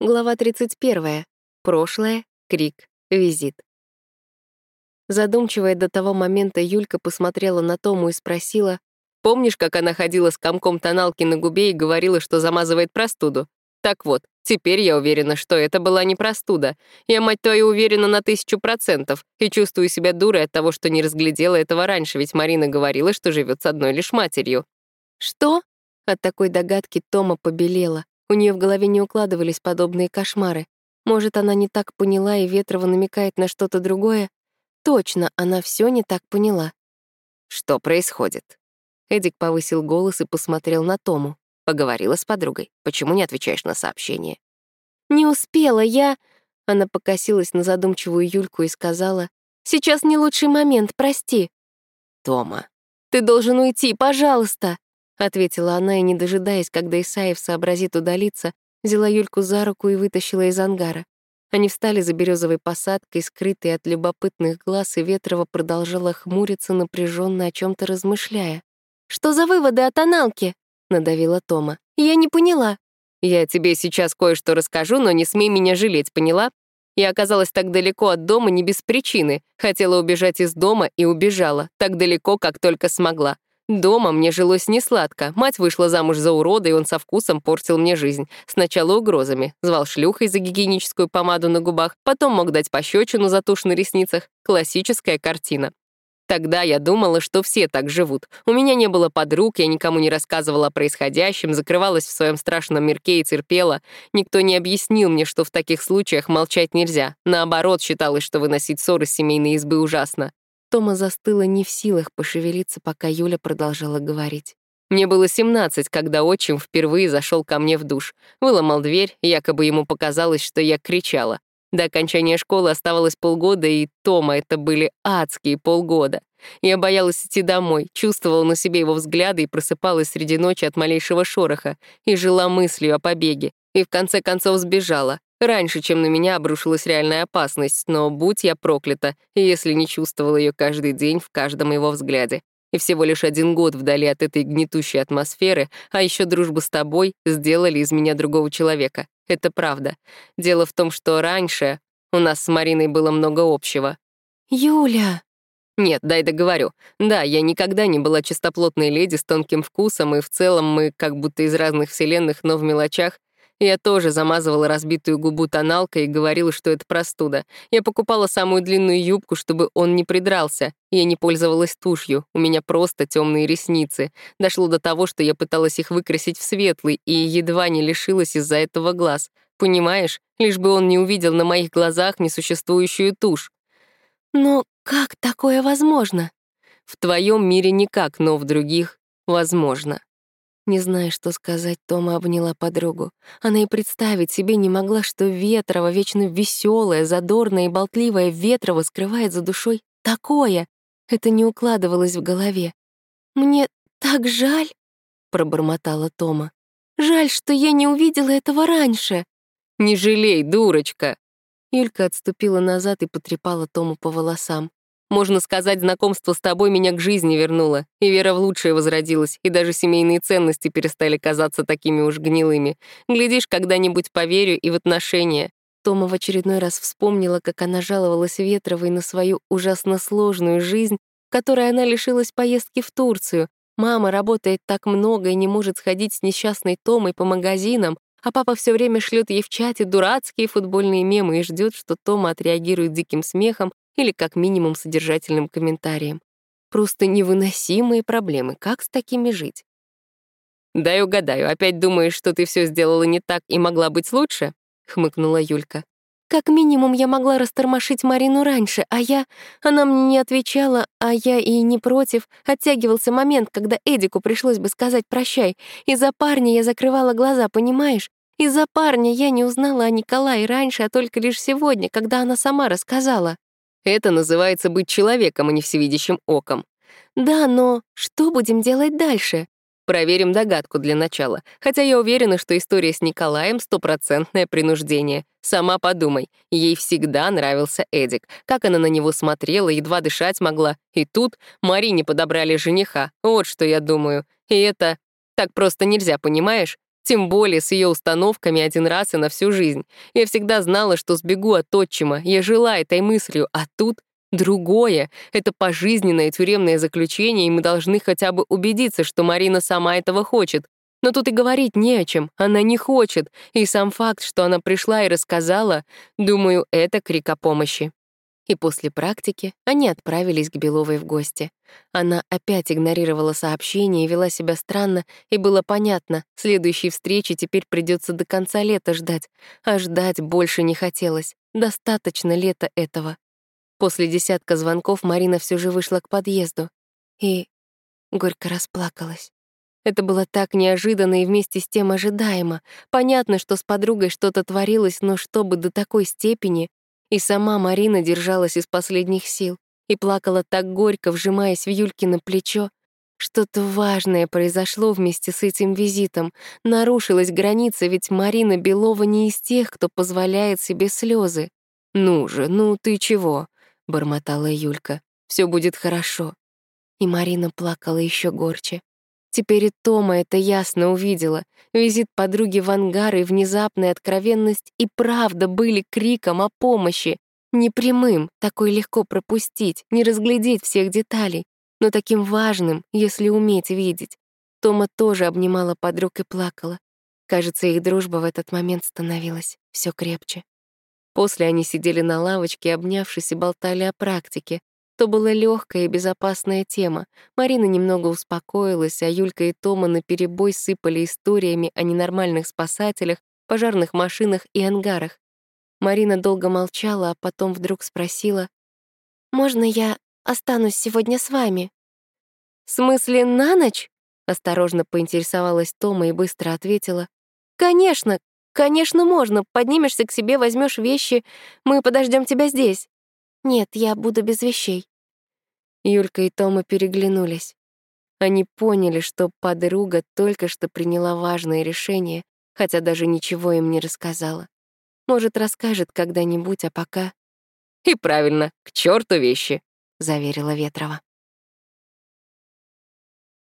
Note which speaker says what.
Speaker 1: Глава 31. Прошлое, крик, визит. Задумчивая до того момента Юлька посмотрела на Тому и спросила, «Помнишь, как она ходила с комком тоналки на губе и говорила, что замазывает простуду? Так вот, теперь я уверена, что это была не простуда. Я, мать твою, уверена на тысячу процентов и чувствую себя дурой от того, что не разглядела этого раньше, ведь Марина говорила, что живет с одной лишь матерью». «Что?» От такой догадки Тома побелела. У нее в голове не укладывались подобные кошмары. Может, она не так поняла, и Ветрова намекает на что-то другое? Точно, она все не так поняла.
Speaker 2: «Что происходит?» Эдик повысил голос и посмотрел на Тому. Поговорила с подругой. «Почему не отвечаешь на сообщение?»
Speaker 1: «Не успела, я...» Она покосилась на задумчивую Юльку и сказала, «Сейчас не лучший момент, прости».
Speaker 2: «Тома».
Speaker 1: «Ты должен уйти, пожалуйста!» — ответила она, и, не дожидаясь, когда Исаев сообразит удалиться, взяла Юльку за руку и вытащила из ангара. Они встали за березовой посадкой, скрытые от любопытных глаз, и Ветрова продолжала хмуриться, напряженно о чем то размышляя. «Что за выводы от аналки?» — надавила Тома. «Я не поняла».
Speaker 2: «Я тебе сейчас кое-что расскажу, но не смей меня жалеть, поняла? Я оказалась так далеко от дома не без причины. Хотела убежать из дома и убежала, так далеко, как только смогла. Дома мне жилось несладко. Мать вышла замуж за урода, и он со вкусом портил мне жизнь. Сначала угрозами. Звал шлюхой за гигиеническую помаду на губах, потом мог дать пощечину за тушь на ресницах. Классическая картина. Тогда я думала, что все так живут. У меня не было подруг, я никому не рассказывала о происходящем, закрывалась в своем страшном мирке и терпела. Никто не объяснил мне, что в таких случаях молчать нельзя. Наоборот, считалось, что выносить ссоры с семейной избы ужасно.
Speaker 1: Тома застыла не в силах пошевелиться, пока Юля продолжала говорить.
Speaker 2: Мне было 17, когда отчим впервые зашел ко мне в душ. Выломал дверь, якобы ему показалось, что я кричала. До окончания школы оставалось полгода, и Тома это были адские полгода. Я боялась идти домой, чувствовала на себе его взгляды и просыпалась среди ночи от малейшего шороха, и жила мыслью о побеге, и в конце концов сбежала. Раньше, чем на меня обрушилась реальная опасность, но будь я проклята, если не чувствовала ее каждый день в каждом его взгляде. И всего лишь один год вдали от этой гнетущей атмосферы, а еще дружба с тобой, сделали из меня другого человека. Это правда. Дело в том, что раньше у нас с Мариной было много общего.
Speaker 1: «Юля!»
Speaker 2: Нет, дай договорю. Да, я никогда не была чистоплотной леди с тонким вкусом, и в целом мы как будто из разных вселенных, но в мелочах я тоже замазывала разбитую губу тоналкой и говорила, что это простуда. Я покупала самую длинную юбку, чтобы он не придрался. Я не пользовалась тушью, у меня просто темные ресницы. Дошло до того, что я пыталась их выкрасить в светлый и едва не лишилась из-за этого глаз. Понимаешь, лишь бы он не увидел на моих глазах несуществующую тушь.
Speaker 1: Но как такое возможно?
Speaker 2: В твоем мире никак, но в других — возможно.
Speaker 1: Не зная, что сказать, Тома обняла подругу. Она и представить себе не могла, что Ветрова, вечно веселая, задорная и болтливая Ветрова скрывает за душой такое. Это не укладывалось в голове. «Мне так жаль», — пробормотала Тома. «Жаль, что я не увидела этого раньше».
Speaker 2: «Не жалей, дурочка!»
Speaker 1: Юлька отступила назад и потрепала Тому по волосам.
Speaker 2: Можно сказать, знакомство с тобой меня к жизни вернуло, и вера в лучшее возродилась, и даже семейные ценности перестали казаться такими уж гнилыми. Глядишь, когда-нибудь поверю и в отношения.
Speaker 1: Тома в очередной раз вспомнила, как она жаловалась Ветровой на свою ужасно сложную жизнь, которой она лишилась поездки в Турцию. Мама работает так много и не может сходить с несчастной Томой по магазинам, а папа все время шлет ей в чате дурацкие футбольные мемы и ждет, что Тома отреагирует диким смехом или как минимум содержательным комментарием. Просто невыносимые проблемы. Как с такими жить?
Speaker 2: «Дай угадаю, опять думаешь, что ты все сделала не так и могла быть лучше?» — хмыкнула Юлька.
Speaker 1: «Как минимум я могла растормошить Марину раньше, а я... Она мне не отвечала, а я и не против. Оттягивался момент, когда Эдику пришлось бы сказать «прощай». Из-за парня я закрывала глаза, понимаешь? Из-за парня я не узнала о Николае раньше, а только лишь сегодня, когда она сама рассказала.
Speaker 2: Это называется быть человеком, а не всевидящим оком.
Speaker 1: Да, но что будем делать дальше?
Speaker 2: Проверим догадку для начала. Хотя я уверена, что история с Николаем — стопроцентное принуждение. Сама подумай, ей всегда нравился Эдик. Как она на него смотрела, едва дышать могла. И тут Марине подобрали жениха. Вот что я думаю. И это... Так просто нельзя, понимаешь?
Speaker 1: Тем более с ее установками один раз и на всю жизнь. Я всегда знала, что сбегу от отчима. Я жила этой мыслью, а тут другое. Это пожизненное тюремное заключение, и мы должны хотя бы убедиться, что Марина сама этого хочет. Но тут и говорить не о чем, она не хочет, и сам факт, что она пришла и рассказала, думаю, это крик о помощи. И после практики они отправились к Беловой в гости. Она опять игнорировала сообщения и вела себя странно, и было понятно, следующей встречи теперь придется до конца лета ждать, а ждать больше не хотелось. Достаточно лета этого. После десятка звонков Марина все же вышла к подъезду и горько расплакалась. Это было так неожиданно и вместе с тем ожидаемо. Понятно, что с подругой что-то творилось, но чтобы до такой степени... И сама Марина держалась из последних сил и плакала так горько, вжимаясь в Юлькино плечо. Что-то важное произошло вместе с этим визитом. Нарушилась граница, ведь Марина Белова не из тех, кто позволяет себе слезы. «Ну же, ну ты чего?» — бормотала Юлька. Все будет хорошо». И Марина плакала еще горче. Теперь и Тома это ясно увидела. Визит подруги в ангар и внезапная откровенность и правда были криком о помощи. Не прямым, такой легко пропустить, не разглядеть всех деталей, но таким важным, если уметь видеть. Тома тоже обнимала подруг и плакала. Кажется, их дружба в этот момент становилась все крепче. После они сидели на лавочке, обнявшись и болтали о практике, то была легкая и безопасная тема. Марина немного успокоилась, а Юлька и Тома наперебой сыпали историями о ненормальных спасателях, пожарных машинах и ангарах. Марина долго молчала, а потом вдруг спросила, «Можно я останусь сегодня с вами?» «В смысле, на ночь?» — осторожно поинтересовалась Тома и быстро ответила, «Конечно, конечно можно. Поднимешься к себе, возьмешь вещи, мы подождем тебя здесь». «Нет, я буду без вещей». Юлька и Тома переглянулись. Они поняли, что подруга только что приняла важное решение, хотя даже ничего им не рассказала. Может, расскажет когда-нибудь, а пока... «И правильно, к черту вещи», — заверила Ветрова.